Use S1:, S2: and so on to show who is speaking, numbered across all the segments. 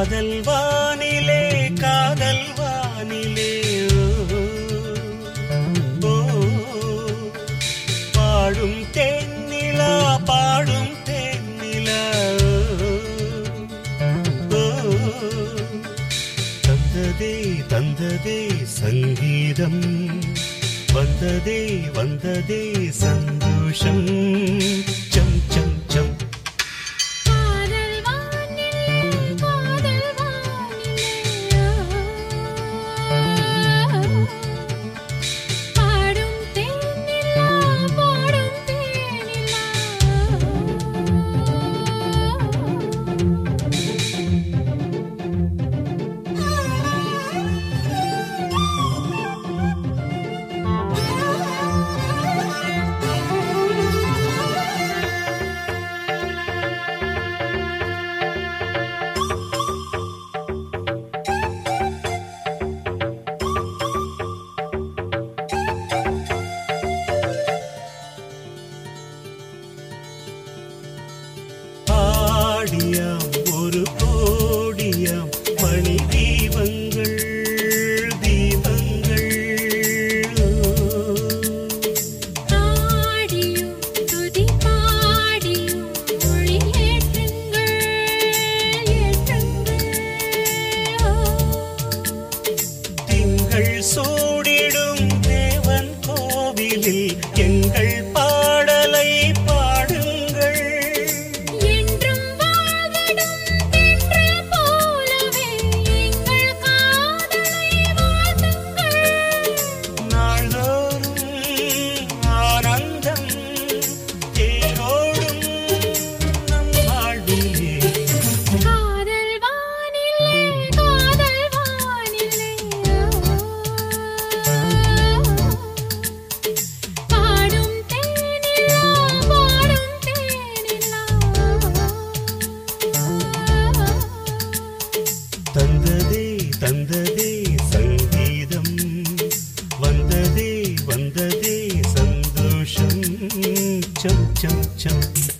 S1: காதல் வானிலே காதல் வானிலே. ஓ பாடும் தென்னிலா பாடும் தென்னிலா. ஓ தந்ததே தந்ததே சங்கீதம். வந்ததே வந்ததே சந்தோஷம்.
S2: guardião.
S1: தந்ததே தந்ததே சங்கீதம். வந்ததே வந்ததே சந்தோஷம். சம் சம் சம்.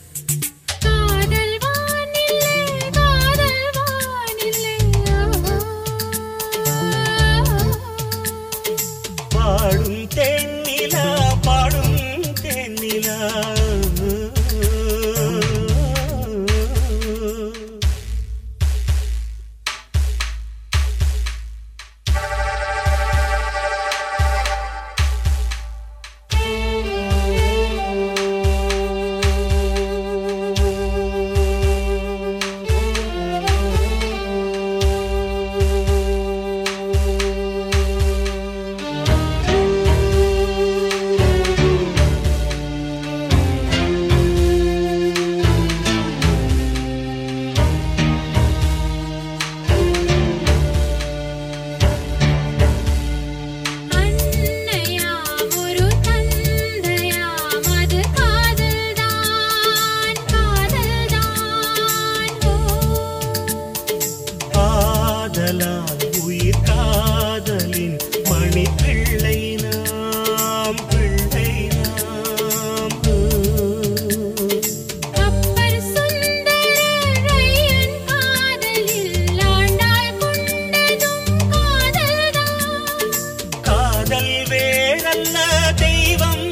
S1: தெய்வம்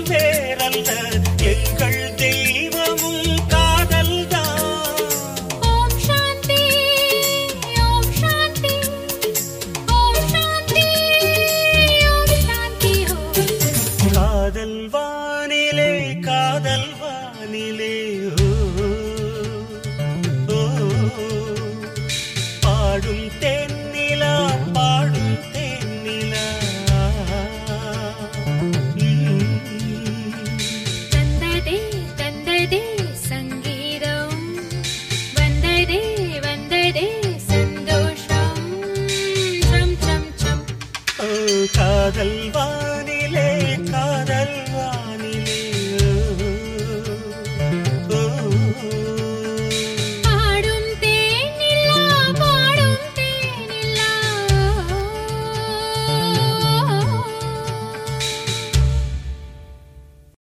S1: ಕಾದಲ್ವಾ